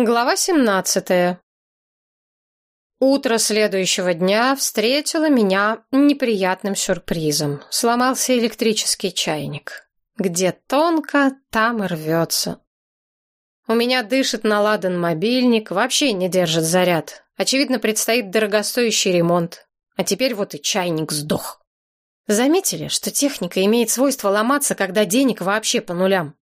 Глава 17. Утро следующего дня встретило меня неприятным сюрпризом. Сломался электрический чайник. Где тонко, там и рвется. У меня дышит наладан мобильник, вообще не держит заряд. Очевидно, предстоит дорогостоящий ремонт. А теперь вот и чайник сдох. Заметили, что техника имеет свойство ломаться, когда денег вообще по нулям?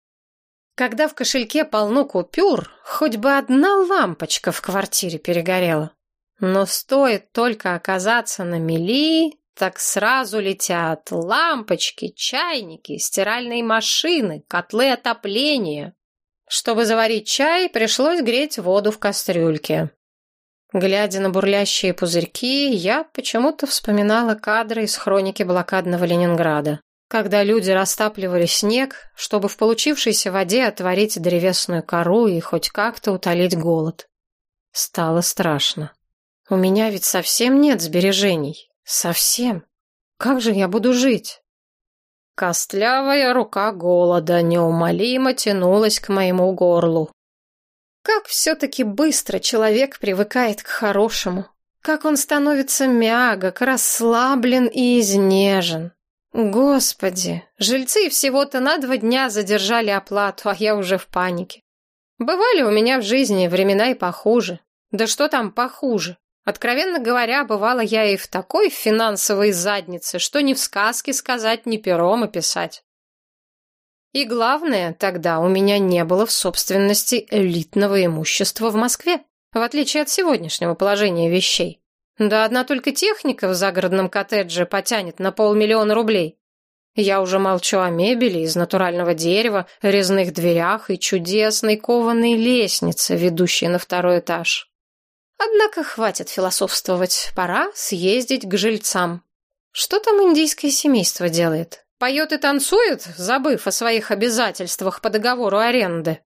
Когда в кошельке полно купюр, хоть бы одна лампочка в квартире перегорела. Но стоит только оказаться на мели, так сразу летят лампочки, чайники, стиральные машины, котлы отопления. Чтобы заварить чай, пришлось греть воду в кастрюльке. Глядя на бурлящие пузырьки, я почему-то вспоминала кадры из хроники блокадного Ленинграда когда люди растапливали снег, чтобы в получившейся воде отварить древесную кору и хоть как-то утолить голод. Стало страшно. У меня ведь совсем нет сбережений. Совсем. Как же я буду жить? Костлявая рука голода неумолимо тянулась к моему горлу. Как все-таки быстро человек привыкает к хорошему. Как он становится мягок, расслаблен и изнежен. Господи, жильцы всего-то на два дня задержали оплату, а я уже в панике. Бывали у меня в жизни времена и похуже. Да что там похуже? Откровенно говоря, бывало я и в такой финансовой заднице, что ни в сказке сказать, ни пером описать. И главное, тогда у меня не было в собственности элитного имущества в Москве, в отличие от сегодняшнего положения вещей. Да одна только техника в загородном коттедже потянет на полмиллиона рублей. Я уже молчу о мебели из натурального дерева, резных дверях и чудесной кованой лестнице, ведущей на второй этаж. Однако хватит философствовать, пора съездить к жильцам. Что там индийское семейство делает? Поет и танцует, забыв о своих обязательствах по договору аренды?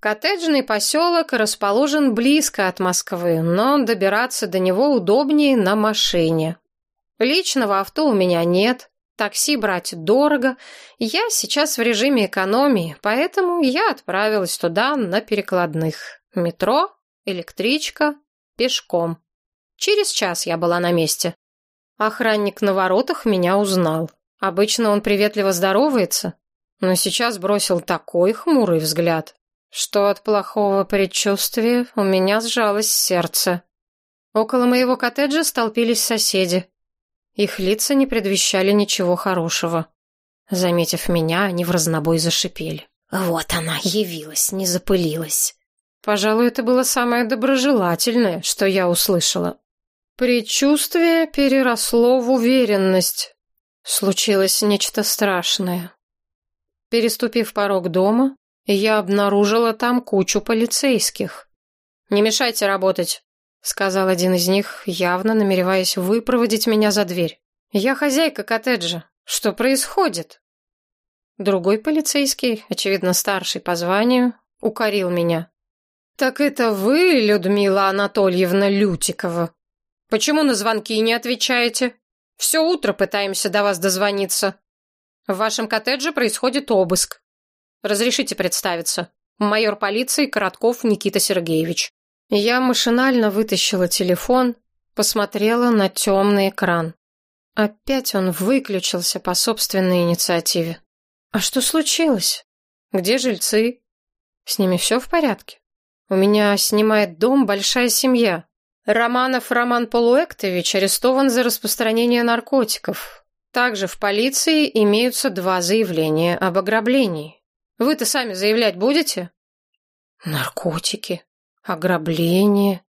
Коттеджный поселок расположен близко от Москвы, но добираться до него удобнее на машине. Личного авто у меня нет, такси брать дорого. Я сейчас в режиме экономии, поэтому я отправилась туда на перекладных. Метро, электричка, пешком. Через час я была на месте. Охранник на воротах меня узнал. Обычно он приветливо здоровается, но сейчас бросил такой хмурый взгляд, что от плохого предчувствия у меня сжалось сердце. Около моего коттеджа столпились соседи. Их лица не предвещали ничего хорошего. Заметив меня, они в разнобой зашипели. Вот она, явилась, не запылилась. Пожалуй, это было самое доброжелательное, что я услышала. Предчувствие переросло в уверенность. Случилось нечто страшное. Переступив порог дома, я обнаружила там кучу полицейских. «Не мешайте работать», — сказал один из них, явно намереваясь выпроводить меня за дверь. «Я хозяйка коттеджа. Что происходит?» Другой полицейский, очевидно старший по званию, укорил меня. «Так это вы, Людмила Анатольевна Лютикова? Почему на звонки не отвечаете? Все утро пытаемся до вас дозвониться. В вашем коттедже происходит обыск. Разрешите представиться. Майор полиции Коротков Никита Сергеевич. Я машинально вытащила телефон, посмотрела на темный экран. Опять он выключился по собственной инициативе. А что случилось? Где жильцы? С ними все в порядке? У меня снимает дом большая семья. Романов Роман Полуэктович арестован за распространение наркотиков. Также в полиции имеются два заявления об ограблении. Вы-то сами заявлять будете? Наркотики, ограбление.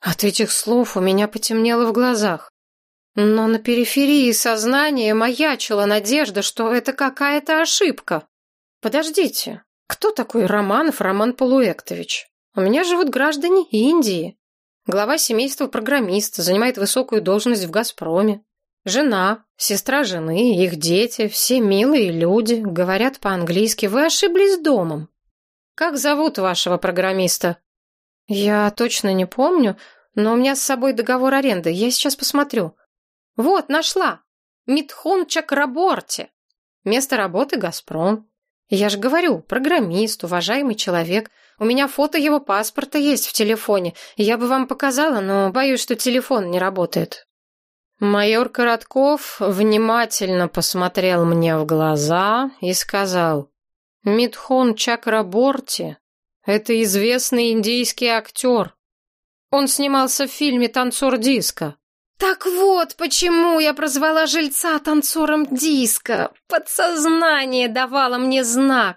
От этих слов у меня потемнело в глазах. Но на периферии сознания маячила надежда, что это какая-то ошибка. Подождите, кто такой Романов Роман Полуэктович? У меня живут граждане Индии. Глава семейства программист, занимает высокую должность в «Газпроме». Жена, сестра жены, их дети, все милые люди, говорят по-английски. Вы ошиблись домом. Как зовут вашего программиста? Я точно не помню, но у меня с собой договор аренды. Я сейчас посмотрю. Вот, нашла. Митхун Чакраборти. Место работы «Газпром». Я же говорю, программист, уважаемый человек. У меня фото его паспорта есть в телефоне. Я бы вам показала, но боюсь, что телефон не работает. Майор Коротков внимательно посмотрел мне в глаза и сказал, «Митхон Чакраборти — это известный индийский актер. Он снимался в фильме «Танцор диска». Так вот, почему я прозвала жильца танцором диска. Подсознание давало мне знак.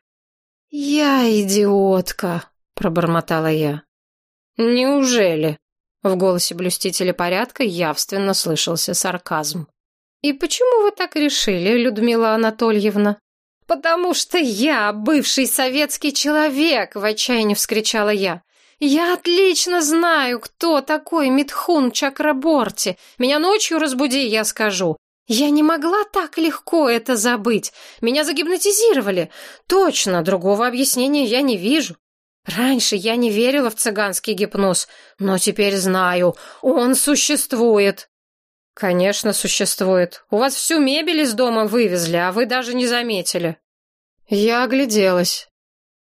Я идиотка, пробормотала я. Неужели? В голосе блюстителя порядка явственно слышался сарказм. «И почему вы так решили, Людмила Анатольевна?» «Потому что я бывший советский человек!» — в отчаянии вскричала я. «Я отлично знаю, кто такой Митхун Чакраборти. Меня ночью разбуди, я скажу. Я не могла так легко это забыть. Меня загипнотизировали. Точно, другого объяснения я не вижу. Раньше я не верила в цыганский гипноз, но теперь знаю, он существует. Конечно, существует. У вас всю мебель из дома вывезли, а вы даже не заметили. Я огляделась.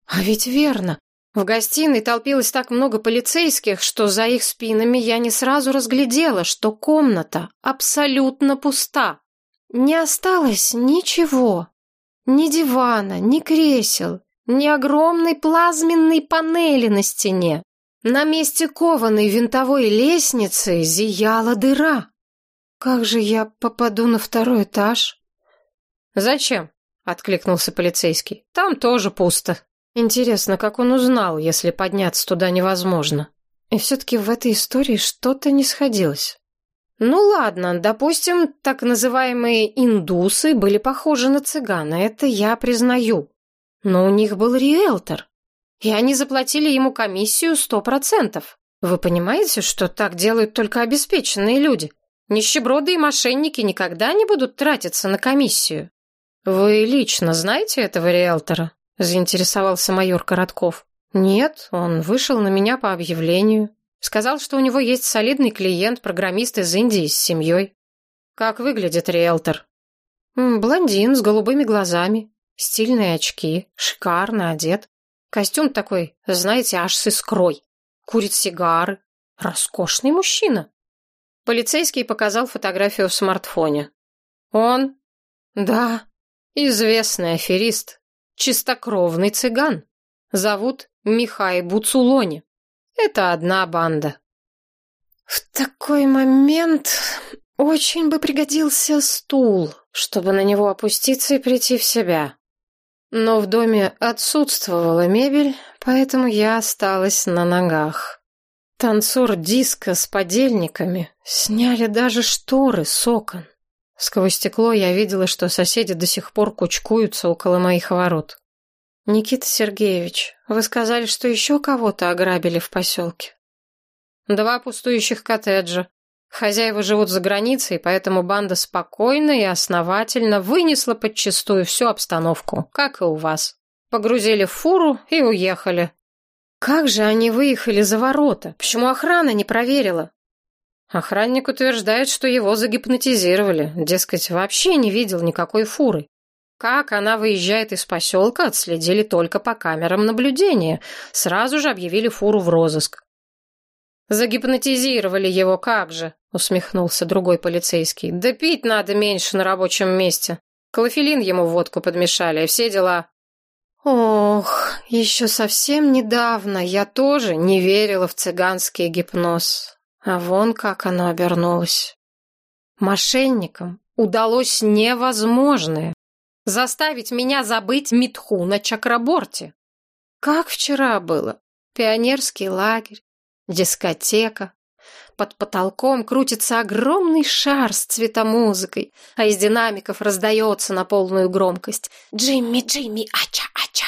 А ведь верно. В гостиной толпилось так много полицейских, что за их спинами я не сразу разглядела, что комната абсолютно пуста. Не осталось ничего. Ни дивана, ни кресел, ни огромной плазменной панели на стене. На месте кованой винтовой лестницы зияла дыра. Как же я попаду на второй этаж? Зачем? откликнулся полицейский. Там тоже пусто. Интересно, как он узнал, если подняться туда невозможно? И все-таки в этой истории что-то не сходилось. Ну ладно, допустим, так называемые индусы были похожи на цыган, это я признаю. Но у них был риэлтор, и они заплатили ему комиссию сто процентов. Вы понимаете, что так делают только обеспеченные люди? Нищеброды и мошенники никогда не будут тратиться на комиссию. Вы лично знаете этого риэлтора? Заинтересовался майор Коротков. Нет, он вышел на меня по объявлению. Сказал, что у него есть солидный клиент, программист из Индии с семьей. Как выглядит риэлтор? Блондин с голубыми глазами, Стильные очки, шикарно одет. Костюм такой, знаете, аж с искрой. Курит сигары. Роскошный мужчина. Полицейский показал фотографию в смартфоне. Он? Да, известный аферист. Чистокровный цыган. Зовут Михай Буцулони. Это одна банда. В такой момент очень бы пригодился стул, чтобы на него опуститься и прийти в себя. Но в доме отсутствовала мебель, поэтому я осталась на ногах. Танцор диска с подельниками сняли даже шторы с окон. Сквозь стекло я видела, что соседи до сих пор кучкуются около моих ворот. «Никита Сергеевич, вы сказали, что еще кого-то ограбили в поселке?» «Два пустующих коттеджа. Хозяева живут за границей, поэтому банда спокойно и основательно вынесла подчистую всю обстановку, как и у вас. Погрузили в фуру и уехали. Как же они выехали за ворота? Почему охрана не проверила? Охранник утверждает, что его загипнотизировали, дескать, вообще не видел никакой фуры. Как она выезжает из поселка, отследили только по камерам наблюдения. Сразу же объявили фуру в розыск. Загипнотизировали его, как же, усмехнулся другой полицейский. Да пить надо меньше на рабочем месте. Клофелин ему водку подмешали, и все дела. Ох, еще совсем недавно я тоже не верила в цыганский гипноз. А вон как оно обернулось. Мошенникам удалось невозможное. Заставить меня забыть Митху на Чакраборте. Как вчера было. Пионерский лагерь, Дискотека. Под потолком крутится огромный шар с цветомузыкой, а из динамиков раздается на полную громкость «Джимми, Джимми, ача, ача».